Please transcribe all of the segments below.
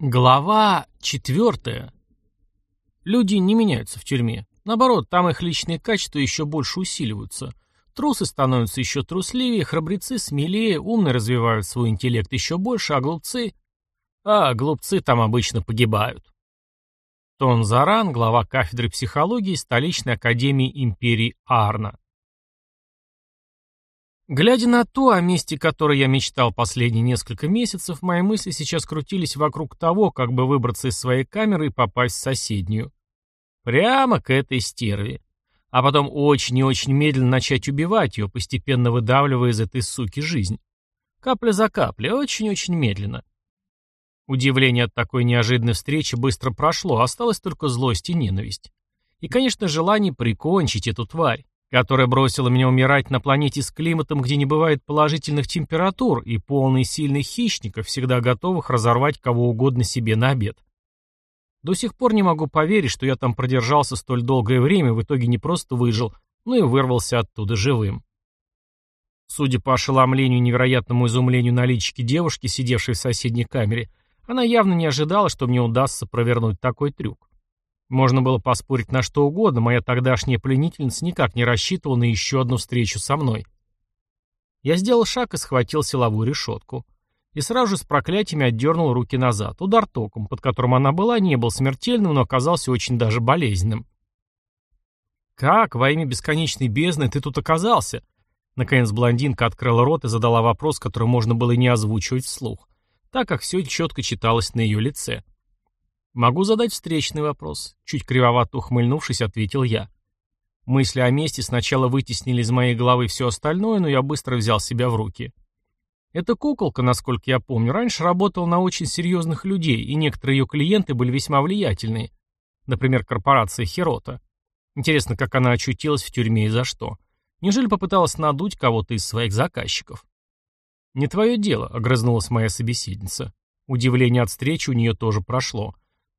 Глава четвертая. Люди не меняются в тюрьме. Наоборот, там их личные качества еще больше усиливаются. Трусы становятся еще трусливее, храбрецы смелее, умные развивают свой интеллект еще больше, а глупцы... А, глупцы там обычно погибают. Тон Заран, глава кафедры психологии столичной академии империи Арна. Глядя на то, о месте, которое я мечтал последние несколько месяцев, мои мысли сейчас крутились вокруг того, как бы выбраться из своей камеры и попасть в соседнюю. Прямо к этой стерве. А потом очень и очень медленно начать убивать ее, постепенно выдавливая из этой суки жизнь. Капля за каплей, очень-очень медленно. Удивление от такой неожиданной встречи быстро прошло, осталась только злость и ненависть. И, конечно, желание прикончить эту тварь которая бросила меня умирать на планете с климатом, где не бывает положительных температур и полный сильных хищников, всегда готовых разорвать кого угодно себе на обед. До сих пор не могу поверить, что я там продержался столь долгое время, в итоге не просто выжил, но и вырвался оттуда живым. Судя по ошеломлению и невероятному изумлению на личике девушки, сидевшей в соседней камере, она явно не ожидала, что мне удастся провернуть такой трюк. Можно было поспорить на что угодно, моя тогдашняя пленительница никак не рассчитывала на еще одну встречу со мной. Я сделал шаг и схватил силовую решетку. И сразу же с проклятиями отдернул руки назад. Удар током, под которым она была, не был смертельным, но оказался очень даже болезненным. «Как, во имя бесконечной бездны, ты тут оказался?» Наконец блондинка открыла рот и задала вопрос, который можно было не озвучивать вслух, так как все четко читалось на ее лице. «Могу задать встречный вопрос», — чуть кривовато ухмыльнувшись, ответил я. Мысли о месте сначала вытеснили из моей головы все остальное, но я быстро взял себя в руки. Эта куколка, насколько я помню, раньше работала на очень серьезных людей, и некоторые ее клиенты были весьма влиятельные. Например, корпорация Херота. Интересно, как она очутилась в тюрьме и за что. Неужели попыталась надуть кого-то из своих заказчиков? «Не твое дело», — огрызнулась моя собеседница. Удивление от встречи у нее тоже прошло.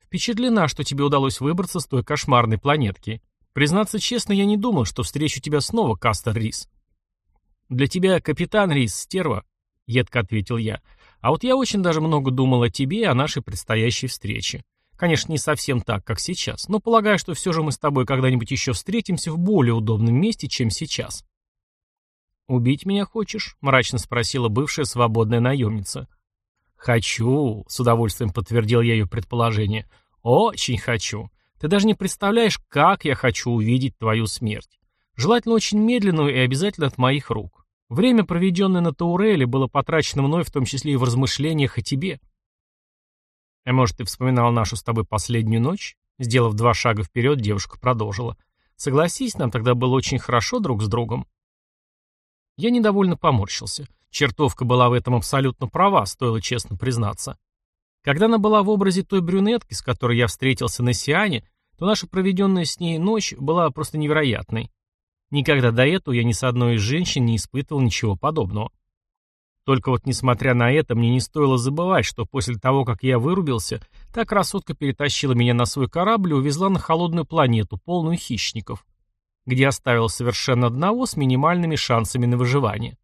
Впечатлена, что тебе удалось выбраться с той кошмарной планетки. Признаться честно, я не думал, что встречу тебя снова, Кастер Рис. Для тебя капитан Рис, стерва, едко ответил я. А вот я очень даже много думал о тебе и о нашей предстоящей встрече. Конечно, не совсем так, как сейчас, но полагаю, что все же мы с тобой когда-нибудь еще встретимся в более удобном месте, чем сейчас. «Убить меня хочешь?» — мрачно спросила бывшая свободная наемница. «Хочу», — с удовольствием подтвердил я ее предположение. «Очень хочу. Ты даже не представляешь, как я хочу увидеть твою смерть. Желательно очень медленную и обязательно от моих рук. Время, проведенное на Тауреле, было потрачено мной, в том числе и в размышлениях о тебе». «А может, ты вспоминал нашу с тобой последнюю ночь?» Сделав два шага вперед, девушка продолжила. «Согласись, нам тогда было очень хорошо друг с другом». Я недовольно поморщился. Чертовка была в этом абсолютно права, стоило честно признаться. Когда она была в образе той брюнетки, с которой я встретился на Сиане, то наша проведенная с ней ночь была просто невероятной. Никогда до этого я ни с одной из женщин не испытывал ничего подобного. Только вот несмотря на это, мне не стоило забывать, что после того, как я вырубился, та красотка перетащила меня на свой корабль и увезла на холодную планету, полную хищников, где оставила совершенно одного с минимальными шансами на выживание.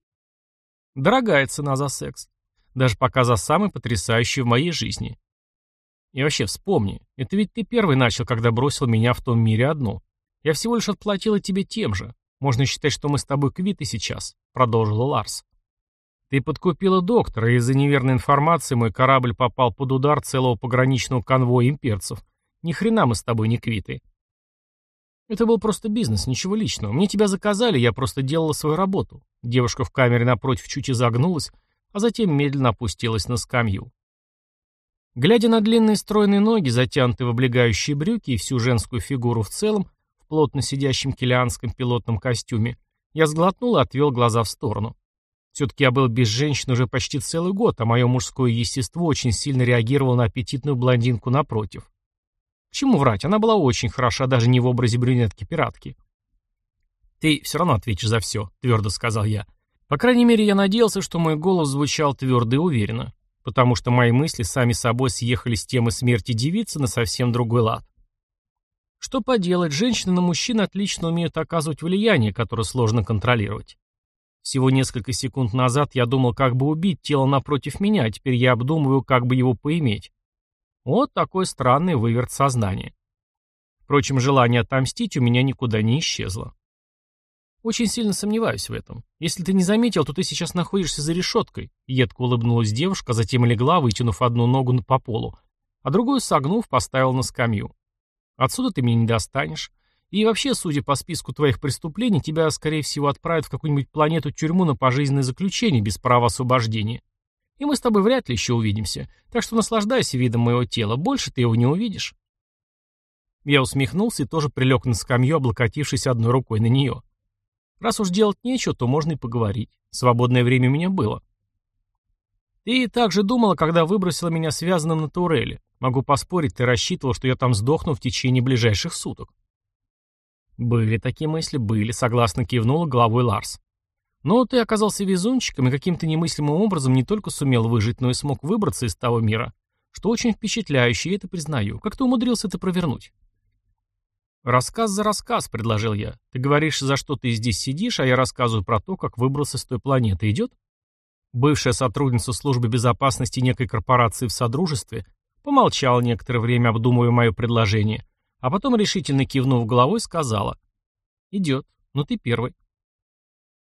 Дорогая цена за секс. Даже пока за самый потрясающий в моей жизни. И вообще вспомни, это ведь ты первый начал, когда бросил меня в том мире одну. Я всего лишь отплатила тебе тем же. Можно считать, что мы с тобой квиты сейчас, продолжила Ларс. Ты подкупила доктора, и из-за неверной информации мой корабль попал под удар целого пограничного конвоя имперцев. Ни хрена мы с тобой не квиты. Это был просто бизнес, ничего личного. Мне тебя заказали, я просто делала свою работу. Девушка в камере напротив чуть изогнулась, а затем медленно опустилась на скамью. Глядя на длинные стройные ноги, затянутые в облегающие брюки и всю женскую фигуру в целом, в плотно сидящем килианском пилотном костюме, я сглотнул и отвел глаза в сторону. Все-таки я был без женщин уже почти целый год, а мое мужское естество очень сильно реагировало на аппетитную блондинку напротив чему врать? Она была очень хороша, даже не в образе брюнетки-пиратки. «Ты все равно ответишь за все», — твердо сказал я. По крайней мере, я надеялся, что мой голос звучал твердо и уверенно, потому что мои мысли сами собой съехали с темы смерти девицы на совсем другой лад. Что поделать, женщины на мужчин отлично умеют оказывать влияние, которое сложно контролировать. Всего несколько секунд назад я думал, как бы убить тело напротив меня, а теперь я обдумываю, как бы его поиметь. Вот такой странный выверт сознания. Впрочем, желание отомстить у меня никуда не исчезло. Очень сильно сомневаюсь в этом. Если ты не заметил, то ты сейчас находишься за решеткой. Едко улыбнулась девушка, затем легла, вытянув одну ногу по полу, а другую, согнув, поставил на скамью. Отсюда ты меня не достанешь. И вообще, судя по списку твоих преступлений, тебя, скорее всего, отправят в какую-нибудь планету-тюрьму на пожизненное заключение без права освобождения. И мы с тобой вряд ли еще увидимся. Так что наслаждайся видом моего тела, больше ты его не увидишь. Я усмехнулся и тоже прилег на скамью, облокотившись одной рукой на нее. Раз уж делать нечего, то можно и поговорить. Свободное время у меня было. Ты также думала, когда выбросила меня связанным на турели. Могу поспорить, ты рассчитывал, что я там сдохну в течение ближайших суток. Были такие мысли, были, согласно кивнула головой Ларс. Но ты оказался везунчиком и каким-то немыслимым образом не только сумел выжить, но и смог выбраться из того мира, что очень впечатляюще, и это признаю. Как ты умудрился это провернуть? «Рассказ за рассказ», — предложил я. «Ты говоришь, за что ты здесь сидишь, а я рассказываю про то, как выбрался с той планеты. Идет?» Бывшая сотрудница службы безопасности некой корпорации в Содружестве помолчала некоторое время, обдумывая мое предложение, а потом, решительно кивнув головой, сказала. «Идет, но ты первый».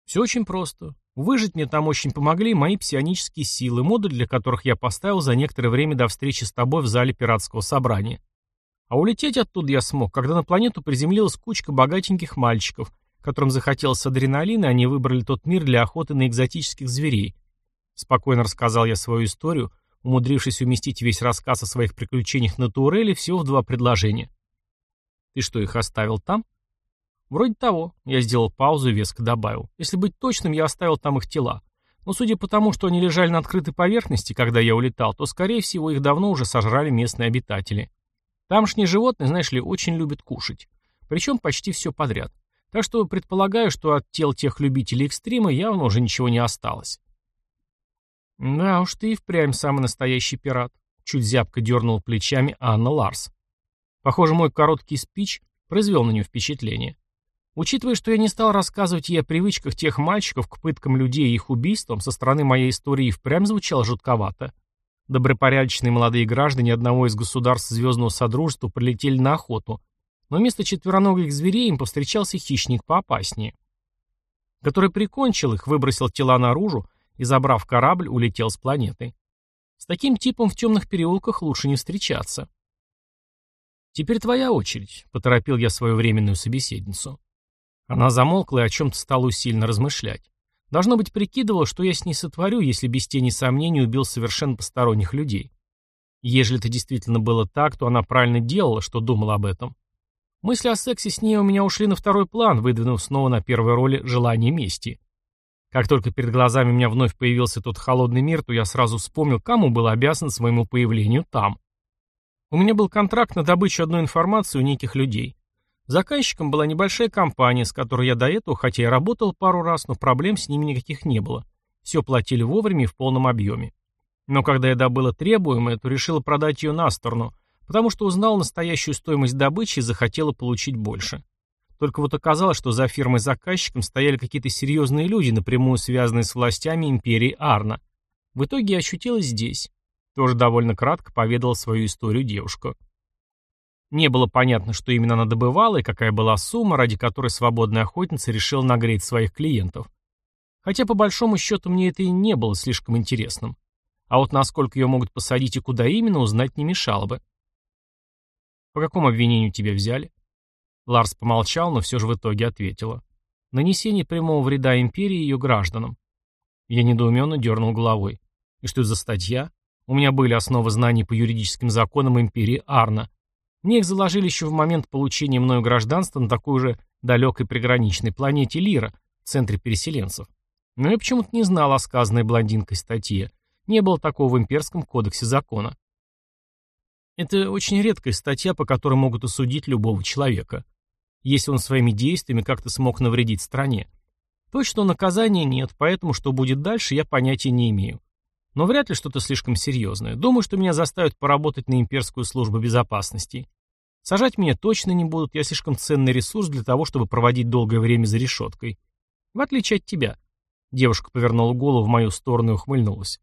Все очень просто. Выжить мне там очень помогли мои псионические силы, модуль для которых я поставил за некоторое время до встречи с тобой в зале пиратского собрания. А улететь оттуда я смог, когда на планету приземлилась кучка богатеньких мальчиков, которым захотелось адреналина, и они выбрали тот мир для охоты на экзотических зверей. Спокойно рассказал я свою историю, умудрившись уместить весь рассказ о своих приключениях на Туреле всего в два предложения. «Ты что, их оставил там?» «Вроде того». Я сделал паузу и веско добавил. «Если быть точным, я оставил там их тела. Но судя по тому, что они лежали на открытой поверхности, когда я улетал, то, скорее всего, их давно уже сожрали местные обитатели. Тамошние животные, знаешь ли, очень любят кушать. Причем почти все подряд. Так что предполагаю, что от тел тех любителей экстрима явно уже ничего не осталось. Да уж ты и впрямь самый настоящий пират. Чуть зябко дернул плечами Анна Ларс. Похоже, мой короткий спич произвел на нее впечатление. Учитывая, что я не стал рассказывать ей о привычках тех мальчиков к пыткам людей и их убийствам, со стороны моей истории впрямь звучало жутковато. Добропорядочные молодые граждане одного из государств Звездного Содружества прилетели на охоту, но вместо четвероногих зверей им повстречался хищник поопаснее, который прикончил их, выбросил тела наружу и, забрав корабль, улетел с планеты. С таким типом в темных переулках лучше не встречаться. «Теперь твоя очередь», — поторопил я свою временную собеседницу. Она замолкла и о чем-то стала усиленно размышлять. Должно быть, прикидывала, что я с ней сотворю, если без тени сомнений убил совершенно посторонних людей. Ежели это действительно было так, то она правильно делала, что думала об этом. Мысли о сексе с ней у меня ушли на второй план, выдвинув снова на первой роли желание мести. Как только перед глазами у меня вновь появился тот холодный мир, то я сразу вспомнил, кому был обязан своему появлению там. У меня был контракт на добычу одной информации у неких людей. Заказчиком была небольшая компания, с которой я до этого, хотя и работал пару раз, но проблем с ними никаких не было. Все платили вовремя и в полном объеме. Но когда я добыла требуемое, то решила продать ее на сторону, потому что узнал настоящую стоимость добычи и захотела получить больше. Только вот оказалось, что за фирмой-заказчиком стояли какие-то серьезные люди, напрямую связанные с властями империи Арна. В итоге я ощутилась здесь. Тоже довольно кратко поведала свою историю девушка. Не было понятно, что именно она добывала и какая была сумма, ради которой свободная охотница решила нагреть своих клиентов. Хотя по большому счету мне это и не было слишком интересным. А вот насколько ее могут посадить и куда именно, узнать не мешало бы. «По какому обвинению тебя взяли?» Ларс помолчал, но все же в итоге ответила. «Нанесение прямого вреда империи и ее гражданам». Я недоуменно дернул головой. «И что это за статья? У меня были основы знаний по юридическим законам империи Арна. Мне их заложили еще в момент получения мною гражданства на такой же далекой приграничной планете Лира, в центре переселенцев. Но я почему-то не знал о сказанной блондинкой статье. Не было такого в имперском кодексе закона. Это очень редкая статья, по которой могут осудить любого человека. Если он своими действиями как-то смог навредить стране. Точного наказания нет, поэтому что будет дальше, я понятия не имею. Но вряд ли что-то слишком серьезное. Думаю, что меня заставят поработать на имперскую службу безопасности. Сажать меня точно не будут, я слишком ценный ресурс для того, чтобы проводить долгое время за решеткой. В отличие от тебя. Девушка повернула голову в мою сторону и ухмыльнулась.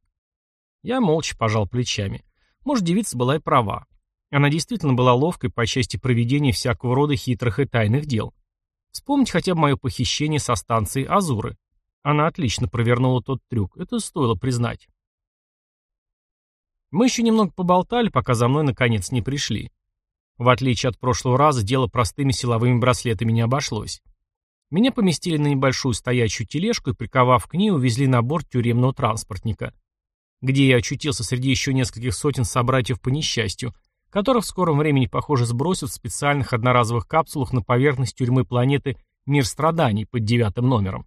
Я молча пожал плечами. Может, девица была и права. Она действительно была ловкой по части проведения всякого рода хитрых и тайных дел. Вспомнить хотя бы мое похищение со станции Азуры. Она отлично провернула тот трюк, это стоило признать. Мы еще немного поболтали, пока за мной наконец не пришли. В отличие от прошлого раза, дело простыми силовыми браслетами не обошлось. Меня поместили на небольшую стоячую тележку и, приковав к ней, увезли на борт тюремного транспортника, где я очутился среди еще нескольких сотен собратьев по несчастью, которых в скором времени, похоже, сбросят в специальных одноразовых капсулах на поверхность тюрьмы планеты «Мир страданий» под девятым номером.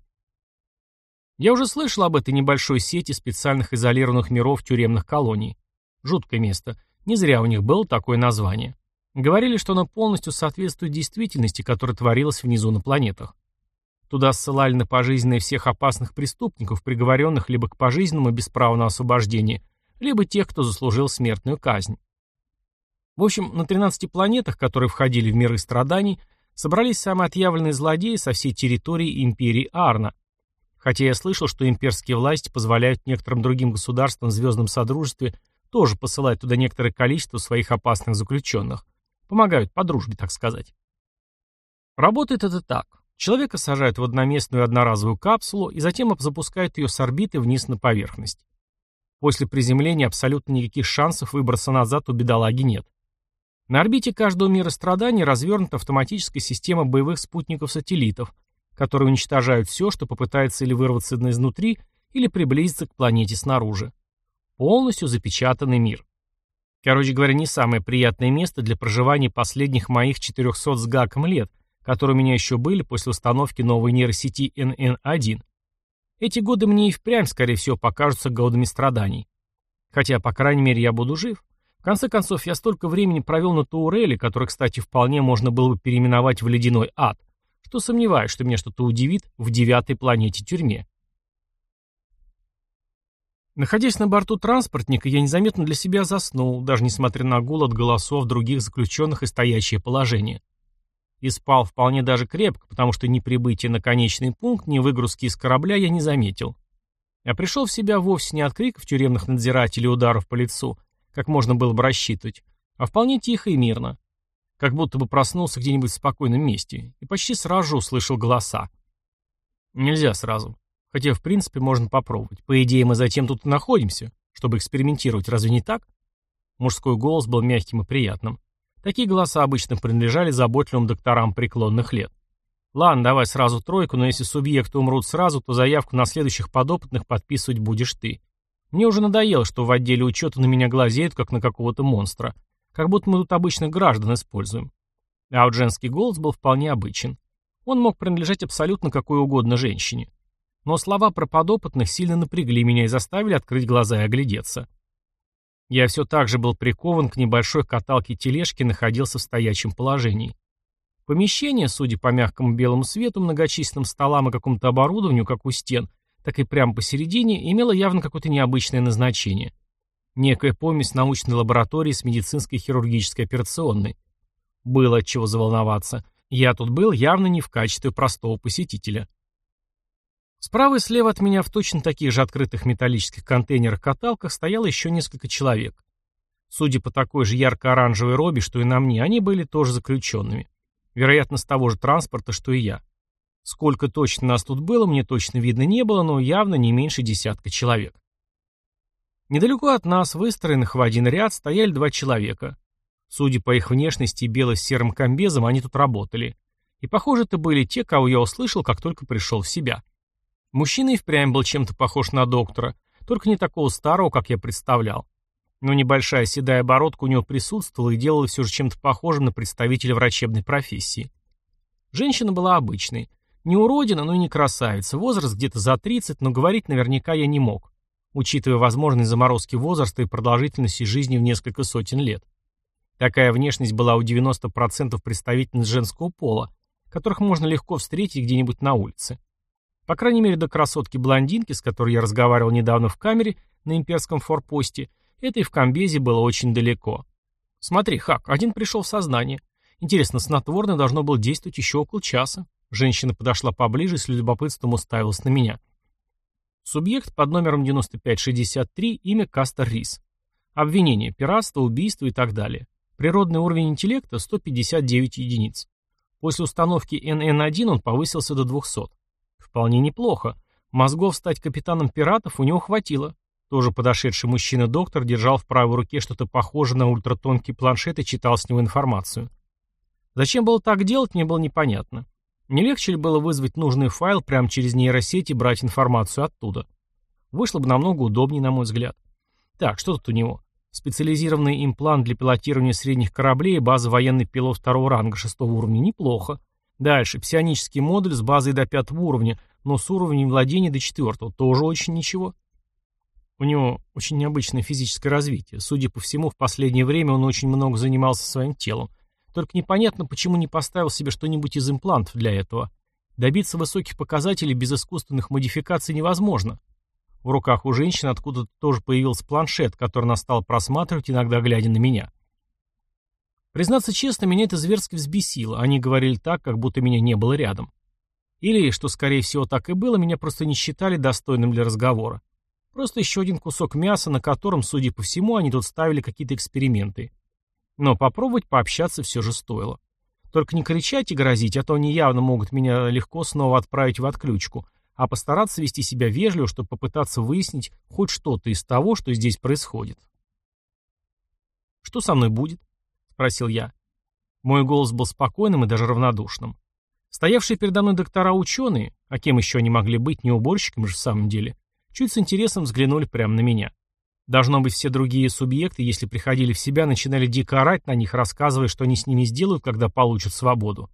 Я уже слышал об этой небольшой сети специальных изолированных миров тюремных колоний. Жуткое место. Не зря у них было такое название. Говорили, что оно полностью соответствует действительности, которая творилась внизу на планетах. Туда ссылали на пожизненное всех опасных преступников, приговоренных либо к пожизненному без права на освобождение, либо тех, кто заслужил смертную казнь. В общем, на 13 планетах, которые входили в миры страданий, собрались самые отъявленные злодеи со всей территории империи Арна. Хотя я слышал, что имперские власти позволяют некоторым другим государствам в Звездном Содружестве тоже посылать туда некоторое количество своих опасных заключенных. Помогают по дружбе, так сказать. Работает это так. Человека сажают в одноместную одноразовую капсулу и затем запускают ее с орбиты вниз на поверхность. После приземления абсолютно никаких шансов выбраться назад у бедолаги нет. На орбите каждого мира страданий развернута автоматическая система боевых спутников-сателлитов, которые уничтожают все, что попытается или вырваться изнутри, или приблизиться к планете снаружи. Полностью запечатанный мир. Короче говоря, не самое приятное место для проживания последних моих 400 с гаком лет, которые у меня еще были после установки новой нейросети NN1. Эти годы мне и впрямь, скорее всего, покажутся годами страданий. Хотя, по крайней мере, я буду жив. В конце концов, я столько времени провел на Тауреле, который, кстати, вполне можно было бы переименовать в ледяной ад, что сомневаюсь, что меня что-то удивит в девятой планете тюрьме. Находясь на борту транспортника, я незаметно для себя заснул, даже несмотря на гул от голосов других заключенных и стоящее положение. И спал вполне даже крепко, потому что ни прибытия на конечный пункт, ни выгрузки из корабля я не заметил. Я пришел в себя вовсе не от криков тюремных надзирателей ударов по лицу, как можно было бы рассчитывать, а вполне тихо и мирно. Как будто бы проснулся где-нибудь в спокойном месте и почти сразу услышал голоса. Нельзя сразу. Хотя, в принципе, можно попробовать. По идее, мы затем тут и находимся, чтобы экспериментировать, разве не так? Мужской голос был мягким и приятным. Такие голоса обычно принадлежали заботливым докторам преклонных лет. Ладно, давай сразу тройку, но если субъекты умрут сразу, то заявку на следующих подопытных подписывать будешь ты. Мне уже надоело, что в отделе учета на меня глазеют, как на какого-то монстра. Как будто мы тут обычных граждан используем. А вот женский голос был вполне обычен. Он мог принадлежать абсолютно какой угодно женщине. Но слова про подопытных сильно напрягли меня и заставили открыть глаза и оглядеться. Я все так же был прикован к небольшой каталке тележки и находился в стоячем положении. Помещение, судя по мягкому белому свету, многочисленным столам и какому-то оборудованию, как у стен, так и прямо посередине, имело явно какое-то необычное назначение. Некая помесь научной лаборатории с медицинской хирургической операционной. Было от чего заволноваться. Я тут был явно не в качестве простого посетителя. Справа и слева от меня в точно таких же открытых металлических контейнерах-каталках стояло еще несколько человек. Судя по такой же ярко-оранжевой робе, что и на мне, они были тоже заключенными. Вероятно, с того же транспорта, что и я. Сколько точно нас тут было, мне точно видно не было, но явно не меньше десятка человек. Недалеко от нас, выстроенных в один ряд, стояли два человека. Судя по их внешности и бело-серым комбезам, они тут работали. И, похоже, это были те, кого я услышал, как только пришел в себя. Мужчина и впрямь был чем-то похож на доктора, только не такого старого, как я представлял. Но небольшая седая бородка у него присутствовала и делала все же чем-то похожим на представителя врачебной профессии. Женщина была обычной. Не уродина, но и не красавица. Возраст где-то за 30, но говорить наверняка я не мог, учитывая возможные заморозки возраста и продолжительности жизни в несколько сотен лет. Такая внешность была у 90% представительниц женского пола, которых можно легко встретить где-нибудь на улице. По крайней мере, до красотки-блондинки, с которой я разговаривал недавно в камере на имперском форпосте, этой в комбезе было очень далеко. Смотри, Хак, один пришел в сознание. Интересно, снотворное должно было действовать еще около часа. Женщина подошла поближе и с любопытством уставилась на меня. Субъект под номером 9563, имя Кастер Рис. Обвинение, пиратство, убийство и так далее. Природный уровень интеллекта 159 единиц. После установки НН-1 он повысился до 200. Вполне неплохо. Мозгов стать капитаном пиратов у него хватило. Тоже подошедший мужчина-доктор держал в правой руке что-то похожее на ультратонкий планшет и читал с него информацию. Зачем было так делать, мне было непонятно. Не легче ли было вызвать нужный файл прямо через нейросеть и брать информацию оттуда? Вышло бы намного удобнее, на мой взгляд. Так, что тут у него? Специализированный имплант для пилотирования средних кораблей и база военный пилот второго ранга шестого уровня. Неплохо. Дальше. Псионический модуль с базой до пятого уровня, но с уровнем владения до четвертого. Тоже очень ничего. У него очень необычное физическое развитие. Судя по всему, в последнее время он очень много занимался своим телом. Только непонятно, почему не поставил себе что-нибудь из имплантов для этого. Добиться высоких показателей без искусственных модификаций невозможно. В руках у женщины откуда-то тоже появился планшет, который она стала просматривать, иногда глядя на меня. Признаться честно, меня это зверски взбесило. Они говорили так, как будто меня не было рядом. Или, что скорее всего так и было, меня просто не считали достойным для разговора. Просто еще один кусок мяса, на котором, судя по всему, они тут ставили какие-то эксперименты. Но попробовать пообщаться все же стоило. Только не кричать и грозить, а то они явно могут меня легко снова отправить в отключку, а постараться вести себя вежливо, чтобы попытаться выяснить хоть что-то из того, что здесь происходит. «Что со мной будет?» — спросил я. Мой голос был спокойным и даже равнодушным. Стоявшие передо мной доктора-ученые, а кем еще они могли быть, не уборщиком же в самом деле, чуть с интересом взглянули прямо на меня. Должно быть, все другие субъекты, если приходили в себя, начинали дико орать на них, рассказывая, что они с ними сделают, когда получат свободу.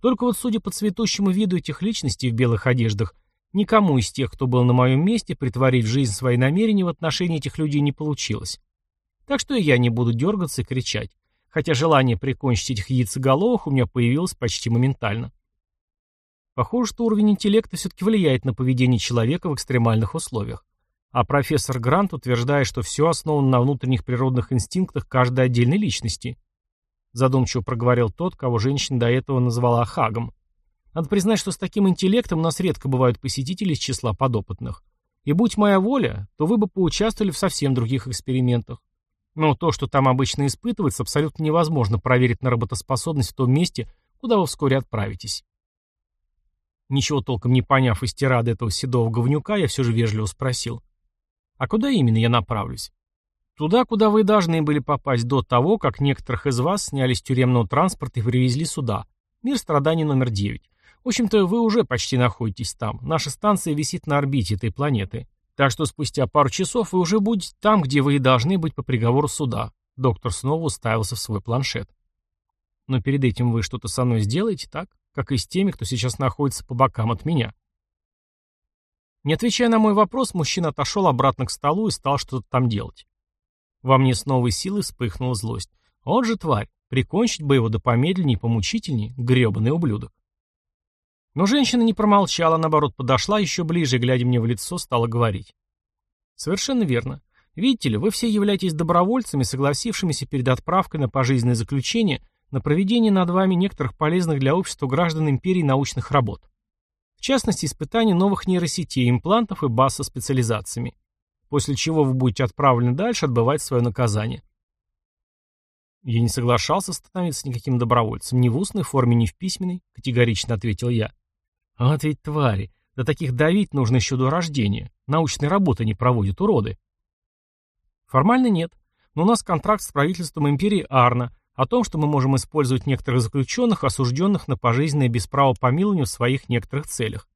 Только вот, судя по цветущему виду этих личностей в белых одеждах, никому из тех, кто был на моем месте, притворить в жизнь свои намерения в отношении этих людей не получилось. Так что и я не буду дергаться и кричать. Хотя желание прикончить этих яйцеголовых у меня появилось почти моментально. Похоже, что уровень интеллекта все-таки влияет на поведение человека в экстремальных условиях. А профессор Грант утверждает, что все основано на внутренних природных инстинктах каждой отдельной личности. Задумчиво проговорил тот, кого женщина до этого назвала Хагом. Надо признать, что с таким интеллектом у нас редко бывают посетители из числа подопытных. И будь моя воля, то вы бы поучаствовали в совсем других экспериментах. Но то, что там обычно испытывается, абсолютно невозможно проверить на работоспособность в том месте, куда вы вскоре отправитесь. Ничего толком не поняв из тирады этого седого говнюка, я все же вежливо спросил. А куда именно я направлюсь? Туда, куда вы должны были попасть до того, как некоторых из вас сняли с тюремного транспорта и привезли сюда. Мир страданий номер 9. В общем-то, вы уже почти находитесь там. Наша станция висит на орбите этой планеты. Так что спустя пару часов вы уже будете там, где вы и должны быть по приговору суда. Доктор снова уставился в свой планшет. Но перед этим вы что-то со мной сделаете, так? Как и с теми, кто сейчас находится по бокам от меня. Не отвечая на мой вопрос, мужчина отошел обратно к столу и стал что-то там делать. Во мне с новой силой вспыхнула злость. Он же тварь. Прикончить бы его да помедленнее помучительнее, гребаный ублюдок. Но женщина не промолчала, наоборот, подошла еще ближе, глядя мне в лицо, стала говорить. Совершенно верно. Видите ли, вы все являетесь добровольцами, согласившимися перед отправкой на пожизненное заключение на проведение над вами некоторых полезных для общества граждан империи научных работ. В частности, испытание новых нейросетей, имплантов и баз со специализациями. После чего вы будете отправлены дальше отбывать свое наказание. Я не соглашался становиться никаким добровольцем, ни в устной форме, ни в письменной, категорично ответил я. Вот ведь твари, до таких давить нужно еще до рождения. Научные работы не проводят уроды. Формально нет, но у нас контракт с правительством империи Арна, о том, что мы можем использовать некоторых заключенных, осужденных на пожизненное без права помилования в своих некоторых целях.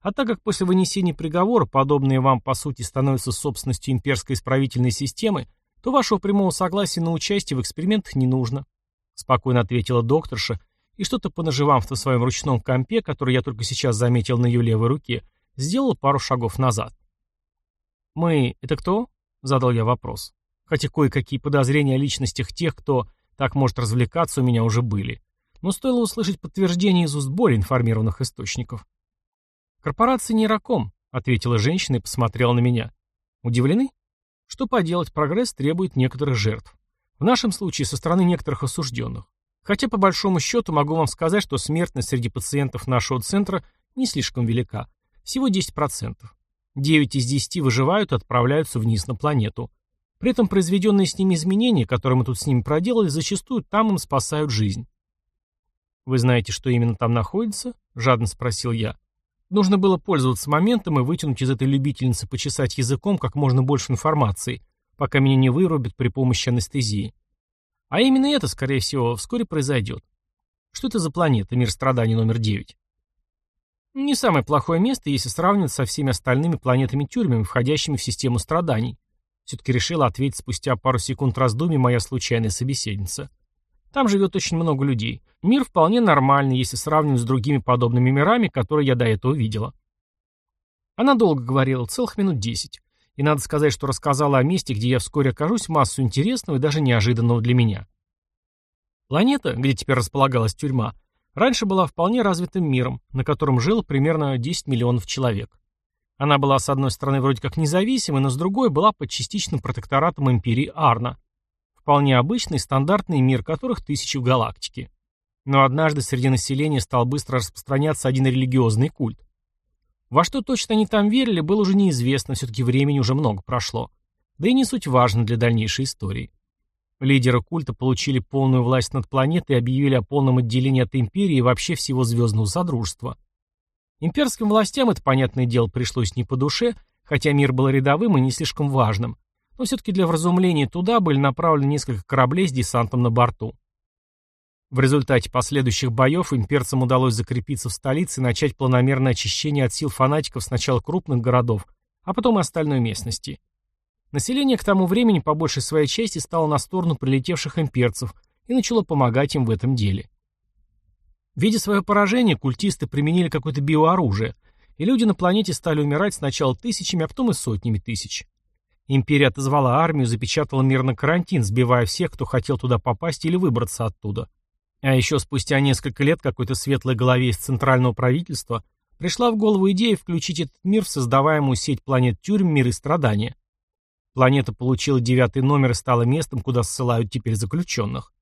А так как после вынесения приговора подобные вам по сути становятся собственностью имперской исправительной системы, то вашего прямого согласия на участие в экспериментах не нужно. Спокойно ответила докторша, и что-то понаживав в своем ручном компе, который я только сейчас заметил на ее левой руке, сделал пару шагов назад. «Мы — это кто?» — задал я вопрос. Хотя кое-какие подозрения о личностях тех, кто так может развлекаться, у меня уже были. Но стоило услышать подтверждение из уст более информированных источников. «Корпорация Нейроком», — ответила женщина и посмотрела на меня. «Удивлены? Что поделать, прогресс требует некоторых жертв. В нашем случае со стороны некоторых осужденных. Хотя по большому счету могу вам сказать, что смертность среди пациентов нашего центра не слишком велика. Всего 10%. 9 из 10 выживают и отправляются вниз на планету. При этом произведенные с ними изменения, которые мы тут с ними проделали, зачастую там им спасают жизнь. «Вы знаете, что именно там находится?» — жадно спросил я. Нужно было пользоваться моментом и вытянуть из этой любительницы почесать языком как можно больше информации, пока меня не вырубят при помощи анестезии. А именно это, скорее всего, вскоре произойдет. Что это за планета, мир страданий номер 9? Не самое плохое место, если сравнивать со всеми остальными планетами-тюрьмами, входящими в систему страданий. Все-таки решила ответить спустя пару секунд раздумий моя случайная собеседница. Там живет очень много людей. Мир вполне нормальный, если сравнивать с другими подобными мирами, которые я до этого видела. Она долго говорила, целых минут десять. И надо сказать, что рассказала о месте, где я вскоре окажусь, массу интересного и даже неожиданного для меня. Планета, где теперь располагалась тюрьма, раньше была вполне развитым миром, на котором жило примерно 10 миллионов человек. Она была, с одной стороны, вроде как независимой, но с другой была под частичным протекторатом империи Арна. Вполне обычный, стандартный мир, которых тысячи в галактике. Но однажды среди населения стал быстро распространяться один религиозный культ. Во что точно они там верили, было уже неизвестно, все-таки времени уже много прошло. Да и не суть важно для дальнейшей истории. Лидеры культа получили полную власть над планетой и объявили о полном отделении от империи и вообще всего звездного содружества. Имперским властям это, понятное дело, пришлось не по душе, хотя мир был рядовым и не слишком важным, но все-таки для вразумления туда были направлены несколько кораблей с десантом на борту. В результате последующих боев имперцам удалось закрепиться в столице и начать планомерное очищение от сил фанатиков сначала крупных городов, а потом и остальной местности. Население к тому времени по большей своей части стало на сторону прилетевших имперцев и начало помогать им в этом деле. Видя свое поражение, культисты применили какое-то биооружие, и люди на планете стали умирать сначала тысячами, а потом и сотнями тысяч. Империя отозвала армию, запечатала мир на карантин, сбивая всех, кто хотел туда попасть или выбраться оттуда. А еще спустя несколько лет какой-то светлой голове из центрального правительства пришла в голову идея включить этот мир в создаваемую сеть планет тюрьм «Мир и страдания». Планета получила девятый номер и стала местом, куда ссылают теперь заключенных.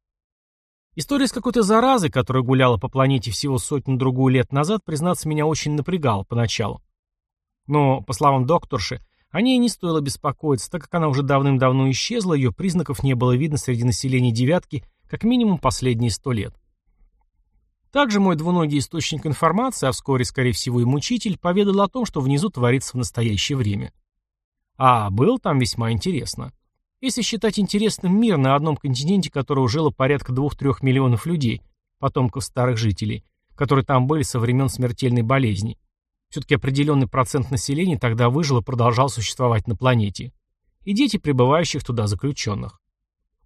История с какой-то заразой, которая гуляла по планете всего сотню-другую лет назад, признаться, меня очень напрягала поначалу. Но, по словам докторши, о ней не стоило беспокоиться, так как она уже давным-давно исчезла, ее признаков не было видно среди населения девятки как минимум последние сто лет. Также мой двуногий источник информации, а вскоре, скорее всего, и мучитель, поведал о том, что внизу творится в настоящее время. А был там весьма интересно. Если считать интересным мир на одном континенте, которого жило порядка двух-трех миллионов людей, потомков старых жителей, которые там были со времен смертельной болезни, все-таки определенный процент населения тогда выжил и продолжал существовать на планете. И дети прибывающих туда заключенных.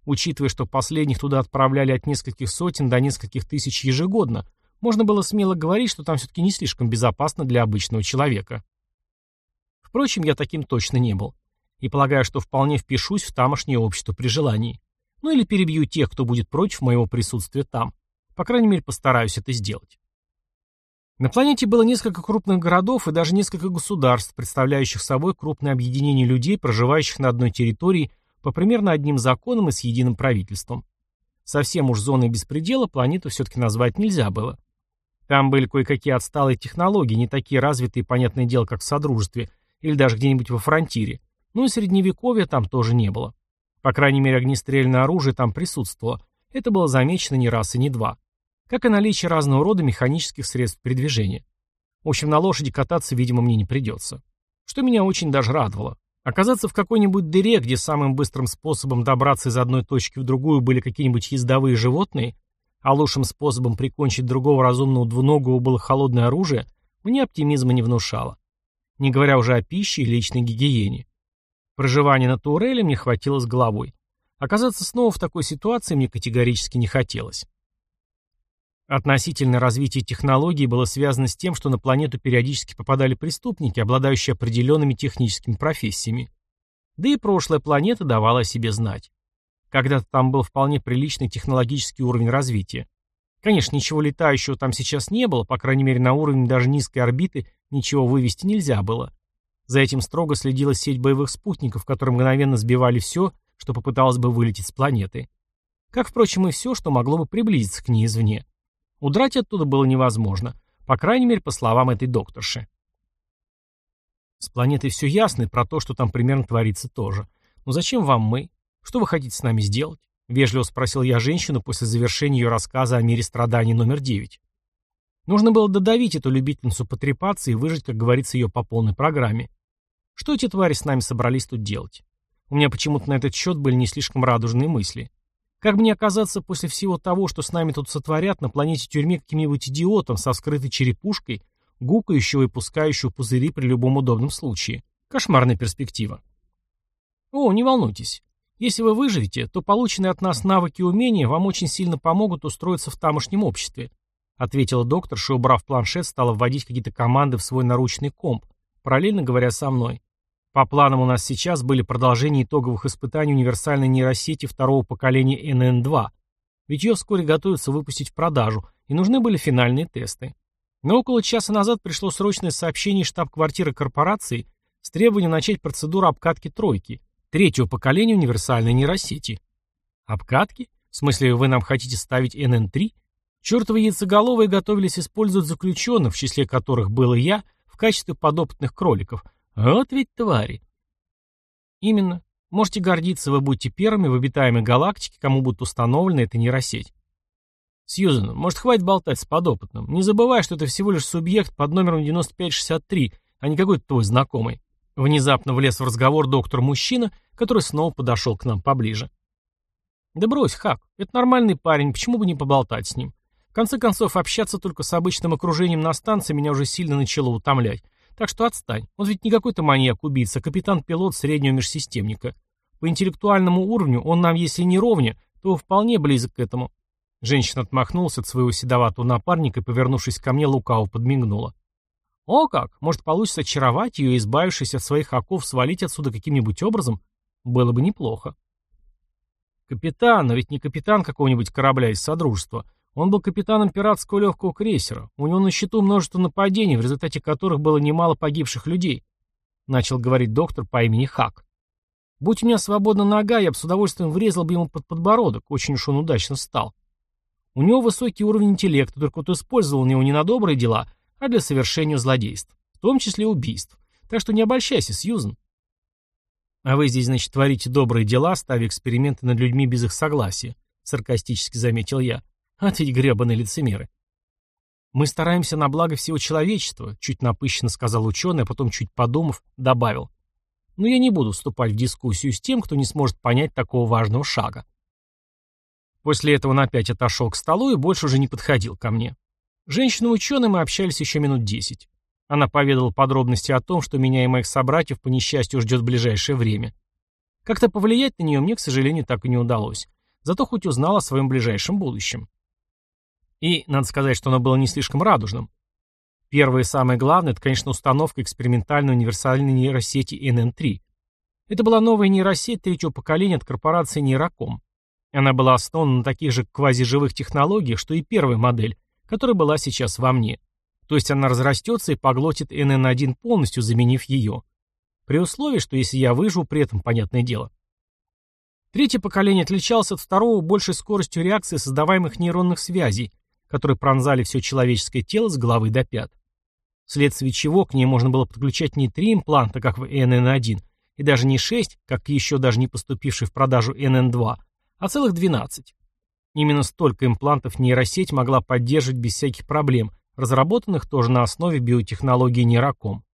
Учитывая, что последних туда отправляли от нескольких сотен до нескольких тысяч ежегодно, можно было смело говорить, что там все-таки не слишком безопасно для обычного человека. Впрочем, я таким точно не был. И полагаю, что вполне впишусь в тамошнее общество при желании. Ну или перебью тех, кто будет против моего присутствия там. По крайней мере, постараюсь это сделать. На планете было несколько крупных городов и даже несколько государств, представляющих собой крупное объединение людей, проживающих на одной территории по примерно одним законам и с единым правительством. Совсем уж зоной беспредела планету все-таки назвать нельзя было. Там были кое-какие отсталые технологии, не такие развитые, понятное дело, как в Содружестве, или даже где-нибудь во фронтире. Ну и средневековья там тоже не было. По крайней мере, огнестрельное оружие там присутствовало. Это было замечено не раз и не два как и наличие разного рода механических средств передвижения. В общем, на лошади кататься, видимо, мне не придется. Что меня очень даже радовало. Оказаться в какой-нибудь дыре, где самым быстрым способом добраться из одной точки в другую были какие-нибудь ездовые животные, а лучшим способом прикончить другого разумного двуногого было холодное оружие, мне оптимизма не внушало. Не говоря уже о пище и личной гигиене. Проживание на Туреле мне хватило с головой. Оказаться снова в такой ситуации мне категорически не хотелось. Относительное развитие технологий было связано с тем, что на планету периодически попадали преступники, обладающие определенными техническими профессиями. Да и прошлая планета давала о себе знать. Когда-то там был вполне приличный технологический уровень развития. Конечно, ничего летающего там сейчас не было, по крайней мере на уровне даже низкой орбиты ничего вывести нельзя было. За этим строго следила сеть боевых спутников, которые мгновенно сбивали все, что попыталось бы вылететь с планеты. Как, впрочем, и все, что могло бы приблизиться к ней извне. Удрать оттуда было невозможно, по крайней мере, по словам этой докторши. С планетой все ясно, и про то, что там примерно творится тоже. «Но зачем вам мы? Что вы хотите с нами сделать?» — вежливо спросил я женщину после завершения ее рассказа о мире страданий номер девять. Нужно было додавить эту любительницу потрепаться и выжить, как говорится, ее по полной программе. Что эти твари с нами собрались тут делать? У меня почему-то на этот счет были не слишком радужные мысли. Как мне оказаться после всего того, что с нами тут сотворят, на планете тюрьме каким-нибудь идиотом со вскрытой черепушкой, гукающего и пускающего пузыри при любом удобном случае? Кошмарная перспектива. О, не волнуйтесь. Если вы выживете, то полученные от нас навыки и умения вам очень сильно помогут устроиться в тамошнем обществе, ответила докторша, убрав планшет, стала вводить какие-то команды в свой наручный комп, параллельно говоря со мной. По планам у нас сейчас были продолжения итоговых испытаний универсальной нейросети второго поколения NN2, ведь ее вскоре готовятся выпустить в продажу, и нужны были финальные тесты. Но около часа назад пришло срочное сообщение штаб-квартиры корпорации с требованием начать процедуру обкатки тройки, третьего поколения универсальной нейросети. Обкатки? В смысле, вы нам хотите ставить NN3? Чертовы яйцеголовые готовились использовать заключенных, в числе которых был и я, в качестве подопытных кроликов, вот ведь твари. Именно. Можете гордиться, вы будете первыми в обитаемой галактике, кому будет установлена эта нейросеть. Сьюзен, может, хватит болтать с подопытным? Не забывай, что это всего лишь субъект под номером 9563, а не какой-то твой знакомый. Внезапно влез в разговор доктор-мужчина, который снова подошел к нам поближе. Да брось, Хак, это нормальный парень, почему бы не поболтать с ним? В конце концов, общаться только с обычным окружением на станции меня уже сильно начало утомлять. Так что отстань. Он ведь не какой-то маньяк-убийца, а капитан-пилот среднего межсистемника. По интеллектуальному уровню он нам, если не ровня, то вполне близок к этому. Женщина отмахнулась от своего седоватого напарника и, повернувшись ко мне, лукаво подмигнула. О как! Может, получится очаровать ее, избавившись от своих оков, свалить отсюда каким-нибудь образом? Было бы неплохо. Капитан, но ведь не капитан какого-нибудь корабля из Содружества. Он был капитаном пиратского легкого крейсера. У него на счету множество нападений, в результате которых было немало погибших людей. Начал говорить доктор по имени Хак. Будь у меня свободна нога, я бы с удовольствием врезал бы ему под подбородок, очень уж он удачно стал. У него высокий уровень интеллекта, только вот использовал его не на добрые дела, а для совершения злодейств, в том числе убийств. Так что не обольщайся, Сьюзен. А вы здесь, значит, творите добрые дела, ставя эксперименты над людьми без их согласия, саркастически заметил я. От ведь гребаные лицемеры. Мы стараемся на благо всего человечества, чуть напыщенно сказал ученый, а потом, чуть подумав, добавил. Но я не буду вступать в дискуссию с тем, кто не сможет понять такого важного шага. После этого он опять отошел к столу и больше уже не подходил ко мне. Женщина-ученый мы общались еще минут десять. Она поведала подробности о том, что меня и моих собратьев по несчастью ждет в ближайшее время. Как-то повлиять на нее мне, к сожалению, так и не удалось. Зато хоть узнал о своем ближайшем будущем. И, надо сказать, что оно было не слишком радужным. Первое и самое главное, это, конечно, установка экспериментальной универсальной нейросети NN3. Это была новая нейросеть третьего поколения от корпорации Нейроком. Она была основана на таких же квазиживых технологиях, что и первая модель, которая была сейчас во мне. То есть она разрастется и поглотит NN1 полностью, заменив ее. При условии, что если я выживу при этом, понятное дело. Третье поколение отличалось от второго большей скоростью реакции создаваемых нейронных связей, которые пронзали все человеческое тело с головы до пят. Вследствие чего к ней можно было подключать не три импланта, как в NN1, и даже не шесть, как еще даже не поступивший в продажу NN2, а целых 12. Именно столько имплантов нейросеть могла поддерживать без всяких проблем, разработанных тоже на основе биотехнологии нейроком.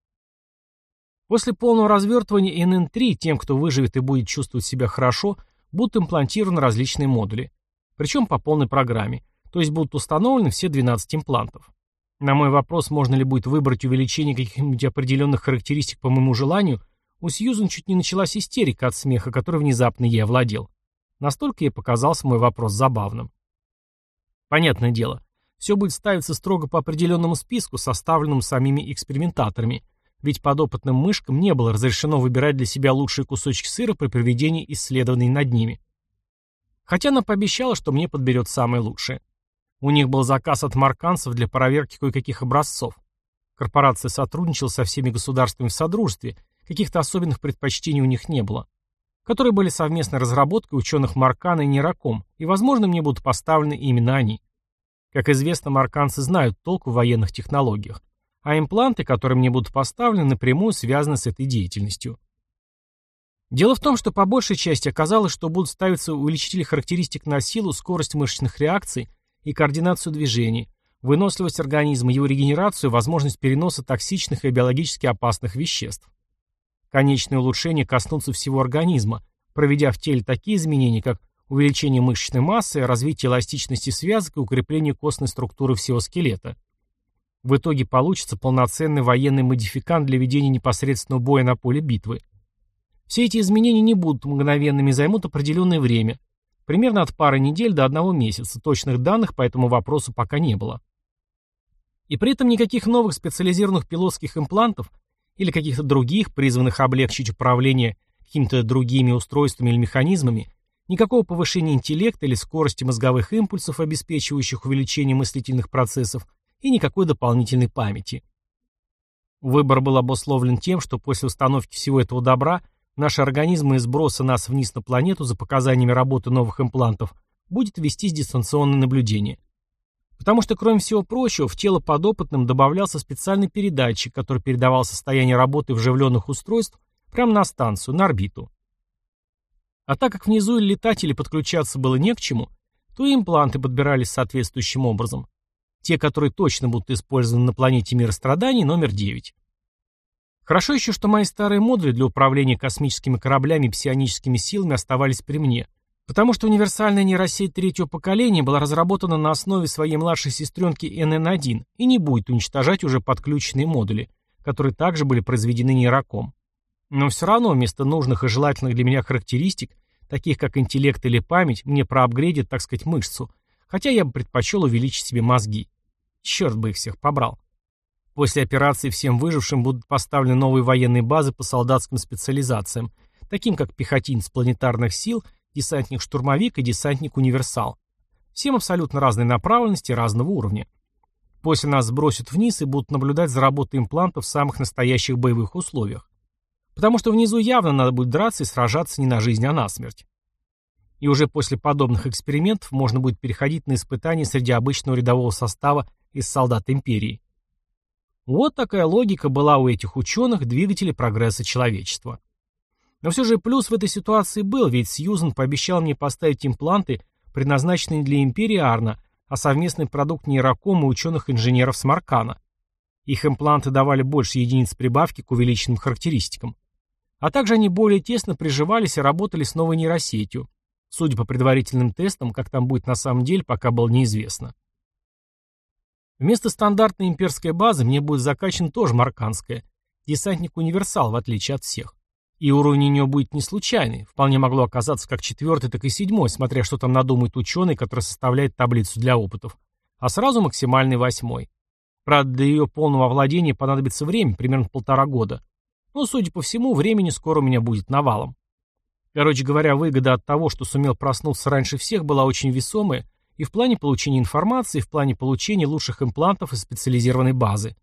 После полного развертывания NN3 тем, кто выживет и будет чувствовать себя хорошо, будут имплантированы различные модули. Причем по полной программе то есть будут установлены все 12 имплантов. На мой вопрос, можно ли будет выбрать увеличение каких-нибудь определенных характеристик по моему желанию, у Сьюзен чуть не началась истерика от смеха, который внезапно ей овладел. Настолько ей показался мой вопрос забавным. Понятное дело, все будет ставиться строго по определенному списку, составленному самими экспериментаторами, ведь подопытным мышкам не было разрешено выбирать для себя лучшие кусочки сыра при проведении исследований над ними. Хотя она пообещала, что мне подберет самое лучшее. У них был заказ от марканцев для проверки кое-каких образцов. Корпорация сотрудничала со всеми государствами в Содружестве, каких-то особенных предпочтений у них не было, которые были совместной разработкой ученых Маркана и Нераком, и, возможно, мне будут поставлены именно они. Как известно, марканцы знают толк в военных технологиях, а импланты, которые мне будут поставлены, напрямую связаны с этой деятельностью. Дело в том, что по большей части оказалось, что будут ставиться увеличители характеристик на силу, скорость мышечных реакций и координацию движений, выносливость организма, его регенерацию, возможность переноса токсичных и биологически опасных веществ. Конечные улучшения коснутся всего организма, проведя в теле такие изменения, как увеличение мышечной массы, развитие эластичности связок и укрепление костной структуры всего скелета. В итоге получится полноценный военный модификант для ведения непосредственного боя на поле битвы. Все эти изменения не будут мгновенными, займут определенное время. Примерно от пары недель до одного месяца. Точных данных по этому вопросу пока не было. И при этом никаких новых специализированных пилотских имплантов или каких-то других, призванных облегчить управление какими-то другими устройствами или механизмами, никакого повышения интеллекта или скорости мозговых импульсов, обеспечивающих увеличение мыслительных процессов, и никакой дополнительной памяти. Выбор был обусловлен тем, что после установки всего этого добра наши организмы и сброса нас вниз на планету за показаниями работы новых имплантов будет вестись дистанционное наблюдение – Потому что, кроме всего прочего, в тело подопытным добавлялся специальный передатчик, который передавал состояние работы вживленных устройств прямо на станцию, на орбиту. А так как внизу или летать, или подключаться было не к чему, то импланты подбирались соответствующим образом. Те, которые точно будут использованы на планете мира страданий, номер 9. Хорошо еще, что мои старые модули для управления космическими кораблями и псионическими силами оставались при мне – Потому что универсальная нейросеть третьего поколения была разработана на основе своей младшей сестренки NN1 и не будет уничтожать уже подключенные модули, которые также были произведены нейроком. Но все равно вместо нужных и желательных для меня характеристик, таких как интеллект или память, мне проапгрейдят, так сказать, мышцу, хотя я бы предпочел увеличить себе мозги. Черт бы их всех побрал. После операции всем выжившим будут поставлены новые военные базы по солдатским специализациям, таким как пехотинец планетарных сил – десантник-штурмовик и десантник-универсал. Всем абсолютно разной направленности, разного уровня. После нас сбросят вниз и будут наблюдать за работой имплантов в самых настоящих боевых условиях. Потому что внизу явно надо будет драться и сражаться не на жизнь, а на смерть. И уже после подобных экспериментов можно будет переходить на испытания среди обычного рядового состава из солдат Империи. Вот такая логика была у этих ученых, двигателей прогресса человечества. Но все же плюс в этой ситуации был, ведь Сьюзен пообещал мне поставить импланты, предназначенные для Империи Арна, а совместный продукт нейрокома ученых-инженеров Смаркана. Их импланты давали больше единиц прибавки к увеличенным характеристикам. А также они более тесно приживались и работали с новой нейросетью. Судя по предварительным тестам, как там будет на самом деле, пока было неизвестно. Вместо стандартной имперской базы мне будет закачан тоже марканская. Десантник-универсал, в отличие от всех. И уровень у будет не случайный, вполне могло оказаться как четвертый, так и седьмой, смотря что там надумает ученый, который составляет таблицу для опытов, а сразу максимальный восьмой. Правда, для ее полного овладения понадобится время, примерно полтора года. Но, судя по всему, времени скоро у меня будет навалом. Короче говоря, выгода от того, что сумел проснуться раньше всех, была очень весомая и в плане получения информации, и в плане получения лучших имплантов из специализированной базы.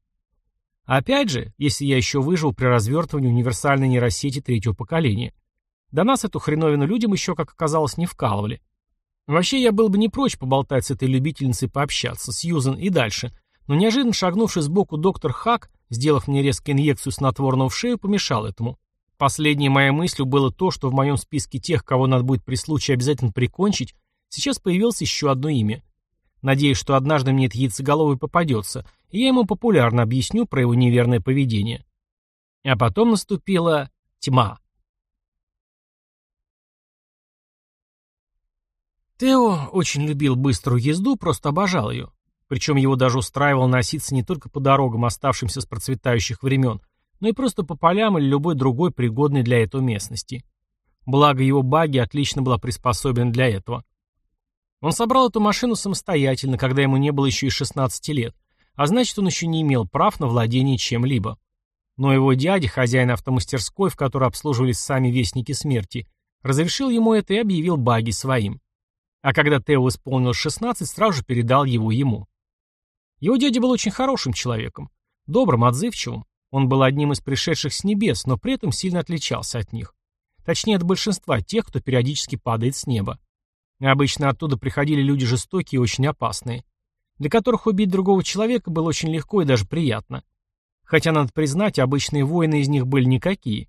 Опять же, если я еще выжил при развертывании универсальной нейросети третьего поколения. До нас эту хреновину людям еще, как оказалось, не вкалывали. Вообще, я был бы не прочь поболтать с этой любительницей пообщаться, с Юзен и дальше, но неожиданно шагнувший сбоку доктор Хак, сделав мне резко инъекцию снотворного в шею, помешал этому. Последней моей мыслью было то, что в моем списке тех, кого надо будет при случае обязательно прикончить, сейчас появилось еще одно имя. Надеюсь, что однажды мне этот яйцеголовый попадется, и я ему популярно объясню про его неверное поведение. А потом наступила тьма. Тео очень любил быструю езду, просто обожал ее. Причем его даже устраивал носиться не только по дорогам, оставшимся с процветающих времен, но и просто по полям или любой другой пригодной для этого местности. Благо его баги отлично была приспособлена для этого. Он собрал эту машину самостоятельно, когда ему не было еще и 16 лет, а значит, он еще не имел прав на владение чем-либо. Но его дядя, хозяин автомастерской, в которой обслуживались сами вестники смерти, разрешил ему это и объявил баги своим. А когда Тео исполнил 16, сразу же передал его ему. Его дядя был очень хорошим человеком, добрым, отзывчивым. Он был одним из пришедших с небес, но при этом сильно отличался от них. Точнее, от большинства тех, кто периодически падает с неба. Обычно оттуда приходили люди жестокие и очень опасные, для которых убить другого человека было очень легко и даже приятно. Хотя, надо признать, обычные воины из них были никакие.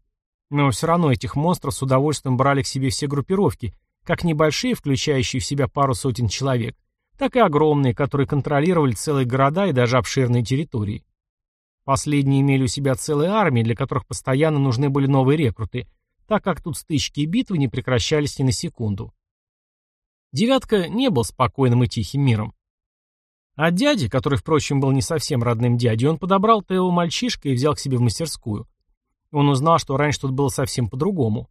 Но все равно этих монстров с удовольствием брали к себе все группировки, как небольшие, включающие в себя пару сотен человек, так и огромные, которые контролировали целые города и даже обширные территории. Последние имели у себя целые армии, для которых постоянно нужны были новые рекруты, так как тут стычки и битвы не прекращались ни на секунду. Девятка не был спокойным и тихим миром. А дяде, который, впрочем, был не совсем родным дядей, он подобрал Тео мальчишка и взял к себе в мастерскую. Он узнал, что раньше тут было совсем по-другому.